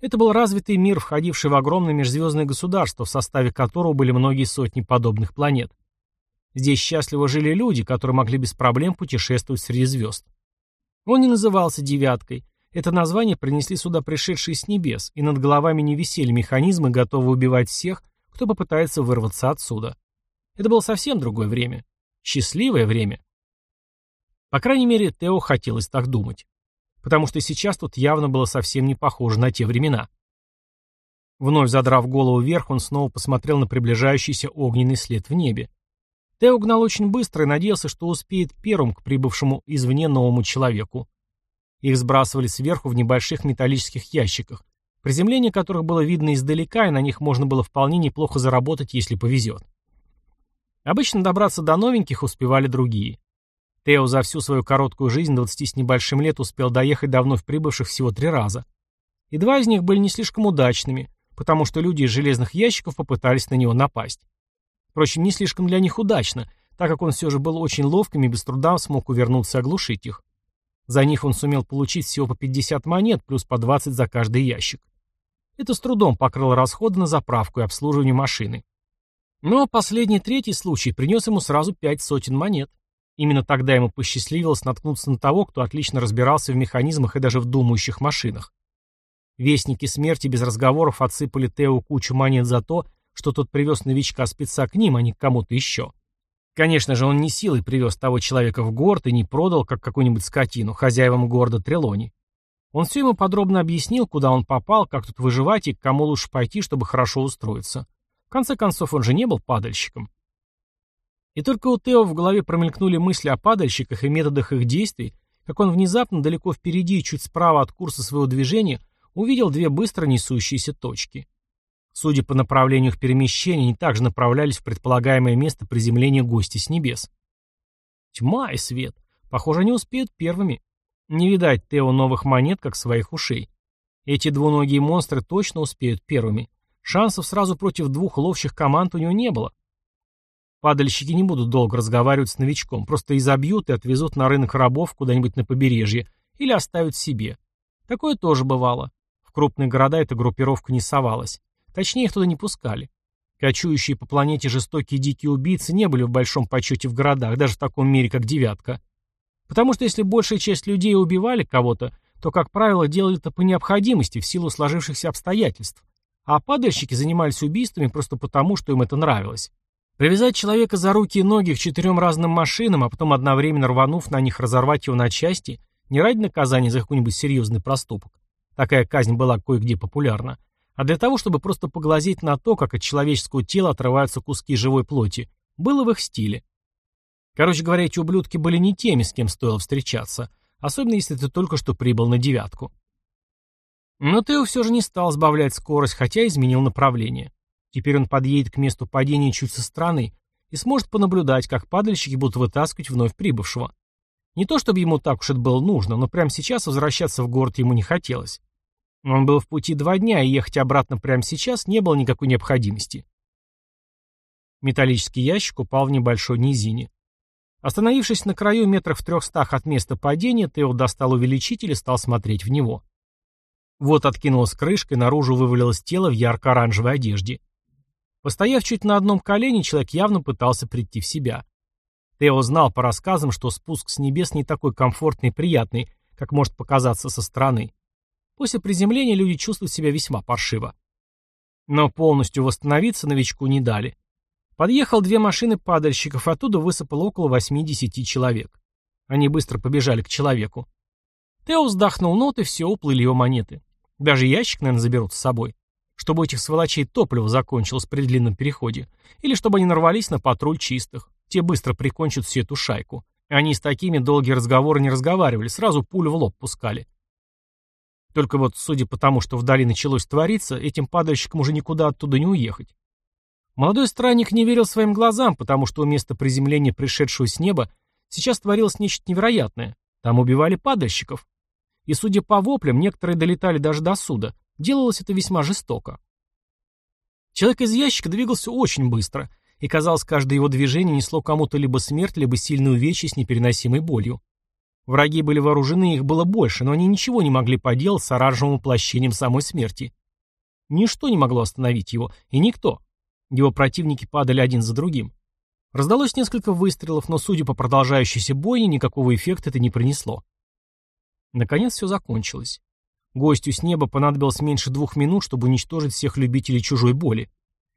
Это был развитый мир, входивший в огромное межзвездное государство, в составе которого были многие сотни подобных планет. Здесь счастливо жили люди, которые могли без проблем путешествовать среди звезд. Он не назывался «девяткой». Это название принесли сюда пришедшие с небес, и над головами не висели механизмы, готовые убивать всех, кто попытается вырваться отсюда. Это было совсем другое время. Счастливое время. По крайней мере, Тео хотелось так думать потому что сейчас тут явно было совсем не похоже на те времена. Вновь задрав голову вверх, он снова посмотрел на приближающийся огненный след в небе. Тео гнал очень быстро и надеялся, что успеет первым к прибывшему извне новому человеку. Их сбрасывали сверху в небольших металлических ящиках, приземление которых было видно издалека, и на них можно было вполне неплохо заработать, если повезет. Обычно добраться до новеньких успевали другие. Тео за всю свою короткую жизнь, 20 с небольшим лет, успел доехать до вновь прибывших всего три раза. И два из них были не слишком удачными, потому что люди из железных ящиков попытались на него напасть. Впрочем, не слишком для них удачно, так как он все же был очень ловким и без труда смог увернуться и оглушить их. За них он сумел получить всего по 50 монет, плюс по 20 за каждый ящик. Это с трудом покрыло расходы на заправку и обслуживание машины. Но последний третий случай принес ему сразу пять сотен монет. Именно тогда ему посчастливилось наткнуться на того, кто отлично разбирался в механизмах и даже в думающих машинах. Вестники смерти без разговоров отсыпали Тео кучу монет за то, что тот привез новичка-спеца к ним, а не к кому-то еще. Конечно же, он не силой привез того человека в город и не продал, как какую-нибудь скотину, хозяевам города Трелони. Он все ему подробно объяснил, куда он попал, как тут выживать и к кому лучше пойти, чтобы хорошо устроиться. В конце концов, он же не был падальщиком. И только у Тео в голове промелькнули мысли о падальщиках и методах их действий, как он внезапно, далеко впереди и чуть справа от курса своего движения, увидел две быстро несущиеся точки. Судя по направлению их перемещения, они также направлялись в предполагаемое место приземления гостей с небес. Тьма и свет. Похоже, они успеют первыми. Не видать Тео новых монет, как своих ушей. Эти двуногие монстры точно успеют первыми. Шансов сразу против двух ловчих команд у него не было. Падальщики не будут долго разговаривать с новичком, просто изобьют и отвезут на рынок рабов куда-нибудь на побережье или оставят себе. Такое тоже бывало. В крупные города эта группировка не совалась. Точнее, их туда не пускали. Кочующие по планете жестокие дикие убийцы не были в большом почете в городах, даже в таком мире, как «девятка». Потому что если большая часть людей убивали кого-то, то, как правило, делали это по необходимости, в силу сложившихся обстоятельств. А падальщики занимались убийствами просто потому, что им это нравилось. Привязать человека за руки и ноги к четырем разным машинам, а потом одновременно рванув на них разорвать его на части, не ради наказания за какой-нибудь серьезный проступок. Такая казнь была кое-где популярна. А для того, чтобы просто поглазеть на то, как от человеческого тела отрываются куски живой плоти, было в их стиле. Короче говоря, эти ублюдки были не теми, с кем стоило встречаться, особенно если ты только что прибыл на девятку. Но Тео все же не стал сбавлять скорость, хотя изменил направление. Теперь он подъедет к месту падения чуть со стороны и сможет понаблюдать, как падальщики будут вытаскивать вновь прибывшего. Не то чтобы ему так уж это было нужно, но прямо сейчас возвращаться в город ему не хотелось. Он был в пути два дня, и ехать обратно прямо сейчас не было никакой необходимости. Металлический ящик упал в небольшой низине. Остановившись на краю метрах в трехстах от места падения, Тео достал увеличитель и стал смотреть в него. Вот откинулась крышка, и наружу вывалилось тело в ярко-оранжевой одежде. Постояв чуть на одном колене, человек явно пытался прийти в себя. Тео знал по рассказам, что спуск с небес не такой комфортный и приятный, как может показаться со стороны. После приземления люди чувствуют себя весьма паршиво. Но полностью восстановиться новичку не дали. Подъехал две машины падальщиков, оттуда высыпало около 80 человек. Они быстро побежали к человеку. Тео вздохнул нот, и все, уплыли его монеты. Даже ящик, наверное, заберут с собой чтобы этих сволочей топливо закончилось при длинном переходе, или чтобы они нарвались на патруль чистых. Те быстро прикончат всю эту шайку. Они с такими долгие разговоры не разговаривали, сразу пулю в лоб пускали. Только вот, судя по тому, что вдали началось твориться, этим падальщикам уже никуда оттуда не уехать. Молодой странник не верил своим глазам, потому что у места приземления пришедшего с неба сейчас творилось нечто невероятное. Там убивали падальщиков. И, судя по воплям, некоторые долетали даже до суда. Делалось это весьма жестоко. Человек из ящика двигался очень быстро, и, казалось, каждое его движение несло кому-то либо смерть, либо сильную увечье с непереносимой болью. Враги были вооружены, их было больше, но они ничего не могли поделать с оранжевым воплощением самой смерти. Ничто не могло остановить его, и никто. Его противники падали один за другим. Раздалось несколько выстрелов, но, судя по продолжающейся бойне, никакого эффекта это не принесло. Наконец все закончилось. Гостю с неба понадобилось меньше двух минут, чтобы уничтожить всех любителей чужой боли.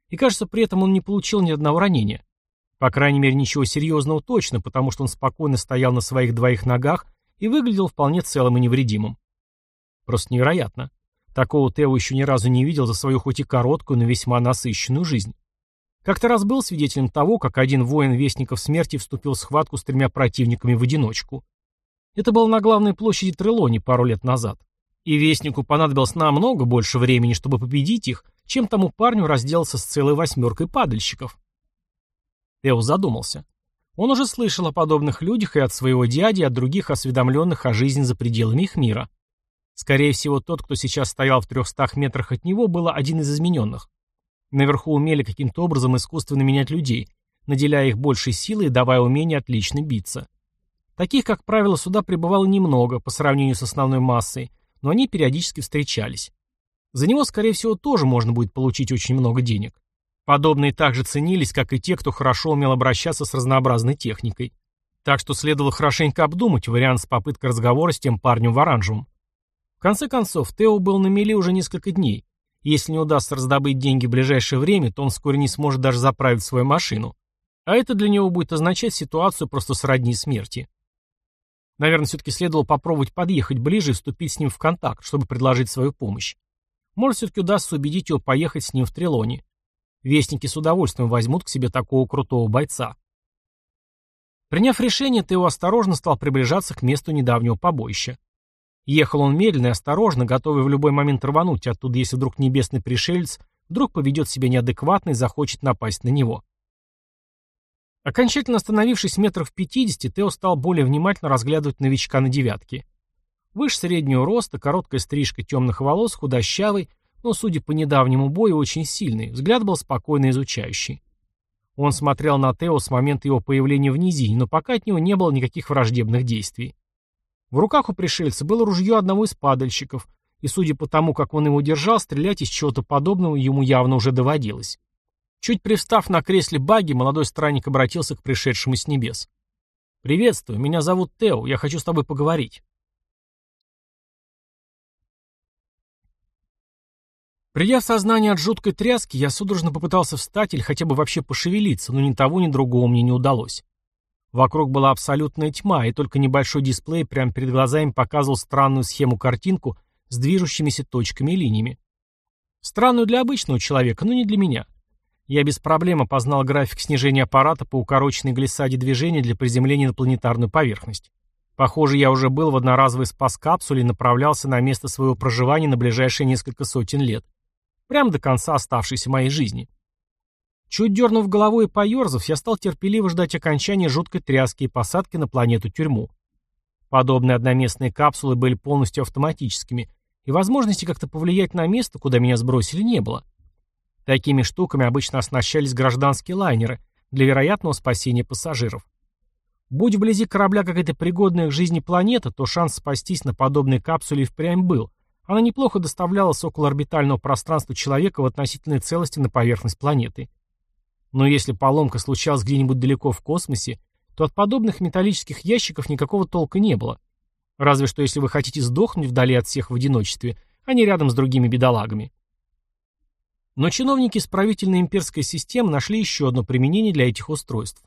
И кажется, при этом он не получил ни одного ранения. По крайней мере, ничего серьезного точно, потому что он спокойно стоял на своих двоих ногах и выглядел вполне целым и невредимым. Просто невероятно. Такого Тео еще ни разу не видел за свою хоть и короткую, но весьма насыщенную жизнь. Как-то раз был свидетелем того, как один воин Вестников Смерти вступил в схватку с тремя противниками в одиночку. Это было на главной площади Трелони пару лет назад. И Вестнику понадобилось намного больше времени, чтобы победить их, чем тому парню разделался с целой восьмеркой падальщиков. Тео задумался. Он уже слышал о подобных людях и от своего дяди, и от других осведомленных о жизни за пределами их мира. Скорее всего, тот, кто сейчас стоял в трехстах метрах от него, был один из измененных. Наверху умели каким-то образом искусственно менять людей, наделяя их большей силой и давая умение отлично биться. Таких, как правило, сюда прибывало немного по сравнению с основной массой, но они периодически встречались. За него, скорее всего, тоже можно будет получить очень много денег. Подобные также ценились, как и те, кто хорошо умел обращаться с разнообразной техникой. Так что следовало хорошенько обдумать вариант с попыткой разговора с тем парнем в оранжевом. В конце концов, Тео был на мели уже несколько дней, если не удастся раздобыть деньги в ближайшее время, то он вскоре не сможет даже заправить свою машину. А это для него будет означать ситуацию просто сродни смерти. Наверное, все-таки следовало попробовать подъехать ближе и вступить с ним в контакт, чтобы предложить свою помощь. Может, все-таки удастся убедить его поехать с ним в Трелоне. Вестники с удовольствием возьмут к себе такого крутого бойца. Приняв решение, Тео осторожно стал приближаться к месту недавнего побоища. Ехал он медленно и осторожно, готовый в любой момент рвануть оттуда, если вдруг небесный пришелец вдруг поведет себя неадекватно и захочет напасть на него. Окончательно остановившись метров в пятидесяти, Тео стал более внимательно разглядывать новичка на девятке. Выше среднего роста, короткая стрижка темных волос, худощавый, но, судя по недавнему бою, очень сильный, взгляд был спокойно изучающий. Он смотрел на Тео с момента его появления в низине, но пока от него не было никаких враждебных действий. В руках у пришельца было ружье одного из падальщиков, и судя по тому, как он его держал, стрелять из чего-то подобного ему явно уже доводилось. Чуть привстав на кресле баги, молодой странник обратился к пришедшему с небес. «Приветствую, меня зовут Тео, я хочу с тобой поговорить». Придя в сознание от жуткой тряски, я судорожно попытался встать или хотя бы вообще пошевелиться, но ни того, ни другого мне не удалось. Вокруг была абсолютная тьма, и только небольшой дисплей прямо перед глазами показывал странную схему-картинку с движущимися точками и линиями. Странную для обычного человека, но не для меня. Я без проблем опознал график снижения аппарата по укороченной глиссаде движения для приземления на планетарную поверхность. Похоже, я уже был в одноразовой спас-капсуле и направлялся на место своего проживания на ближайшие несколько сотен лет. Прямо до конца оставшейся моей жизни. Чуть дернув головой и поерзав, я стал терпеливо ждать окончания жуткой тряски и посадки на планету-тюрьму. Подобные одноместные капсулы были полностью автоматическими, и возможности как-то повлиять на место, куда меня сбросили, не было. Такими штуками обычно оснащались гражданские лайнеры для вероятного спасения пассажиров. Будь вблизи корабля какая-то пригодная к жизни планета, то шанс спастись на подобной капсуле впрямь был. Она неплохо доставляла с околоорбитального пространства человека в относительной целости на поверхность планеты. Но если поломка случалась где-нибудь далеко в космосе, то от подобных металлических ящиков никакого толка не было. Разве что если вы хотите сдохнуть вдали от всех в одиночестве, а не рядом с другими бедолагами. Но чиновники исправительной имперской системы нашли еще одно применение для этих устройств.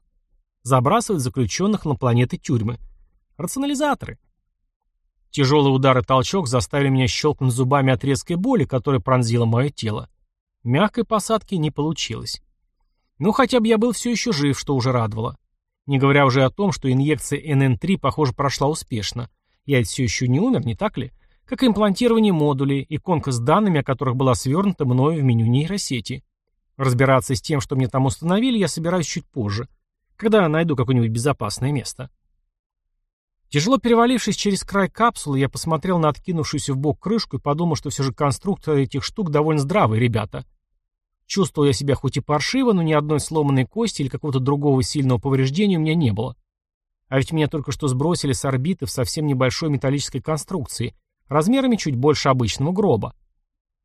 Забрасывать заключенных на планеты тюрьмы. Рационализаторы. Тяжелый удар и толчок заставили меня щелкнуть зубами от резкой боли, которая пронзила мое тело. Мягкой посадки не получилось. Ну, хотя бы я был все еще жив, что уже радовало. Не говоря уже о том, что инъекция НН-3, похоже, прошла успешно. Я ведь все еще не умер, не так ли? как и имплантирование модулей, иконка с данными, о которых была свернута мною в меню нейросети. Разбираться с тем, что мне там установили, я собираюсь чуть позже, когда найду какое-нибудь безопасное место. Тяжело перевалившись через край капсулы, я посмотрел на откинувшуюся в бок крышку и подумал, что все же конструкторы этих штук довольно здравые ребята. Чувствовал я себя хоть и паршиво, но ни одной сломанной кости или какого-то другого сильного повреждения у меня не было. А ведь меня только что сбросили с орбиты в совсем небольшой металлической конструкции, размерами чуть больше обычного гроба.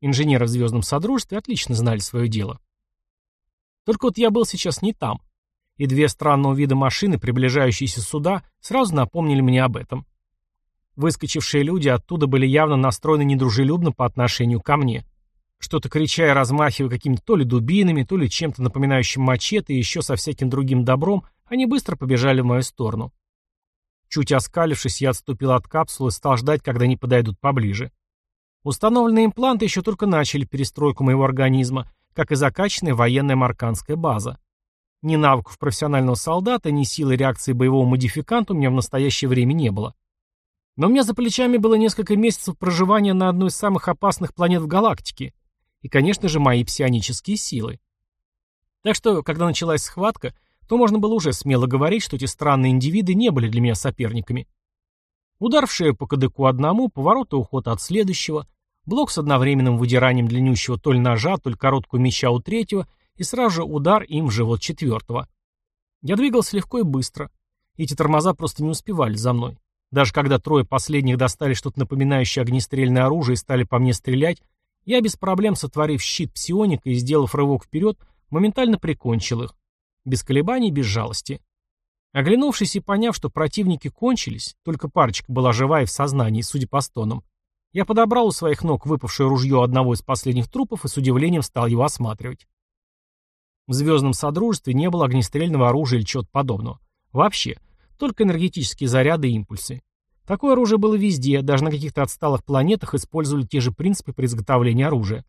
Инженеры в Звездном Содружестве отлично знали свое дело. Только вот я был сейчас не там. И две странного вида машины, приближающиеся сюда, сразу напомнили мне об этом. Выскочившие люди оттуда были явно настроены недружелюбно по отношению ко мне. Что-то крича и размахивая какими-то то ли дубинами, то ли чем-то напоминающим мачете и еще со всяким другим добром, они быстро побежали в мою сторону. Чуть оскалившись, я отступил от капсулы и стал ждать, когда они подойдут поближе. Установленные импланты еще только начали перестройку моего организма, как и закачанная военная марканская база. Ни навыков профессионального солдата, ни силы реакции боевого модификанта у меня в настоящее время не было. Но у меня за плечами было несколько месяцев проживания на одной из самых опасных планет в галактике, и, конечно же, мои псионические силы. Так что, когда началась схватка, то можно было уже смело говорить, что эти странные индивиды не были для меня соперниками. Удар в шею по кадыку одному, поворот и уход от следующего, блок с одновременным выдиранием длиннющего то ли ножа, то ли короткого меча у третьего, и сразу же удар им в живот четвертого. Я двигался легко и быстро. Эти тормоза просто не успевали за мной. Даже когда трое последних достали что-то напоминающее огнестрельное оружие и стали по мне стрелять, я без проблем, сотворив щит псионика и сделав рывок вперед, моментально прикончил их. Без колебаний без жалости. Оглянувшись и поняв, что противники кончились, только парочка была жива и в сознании, судя по стонам, я подобрал у своих ног выпавшее ружье одного из последних трупов и с удивлением стал его осматривать. В Звездном Содружестве не было огнестрельного оружия или чего-то подобного. Вообще, только энергетические заряды и импульсы. Такое оружие было везде, даже на каких-то отсталых планетах использовали те же принципы при изготовлении оружия.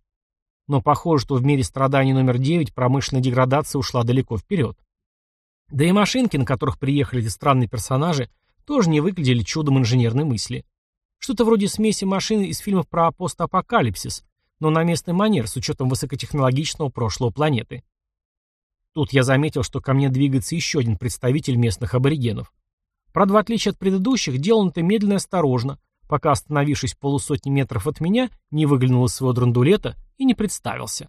Но похоже, что в мире страданий номер 9 промышленная деградация ушла далеко вперед. Да и машинки, на которых приехали эти странные персонажи, тоже не выглядели чудом инженерной мысли. Что-то вроде смеси машин из фильмов про постапокалипсис, но на местный манер с учетом высокотехнологичного прошлого планеты. Тут я заметил, что ко мне двигается еще один представитель местных аборигенов. Правда, в отличие от предыдущих, делал он это медленно и осторожно, пока, остановившись полусотни метров от меня, не выглянул из своего драндулета и не представился.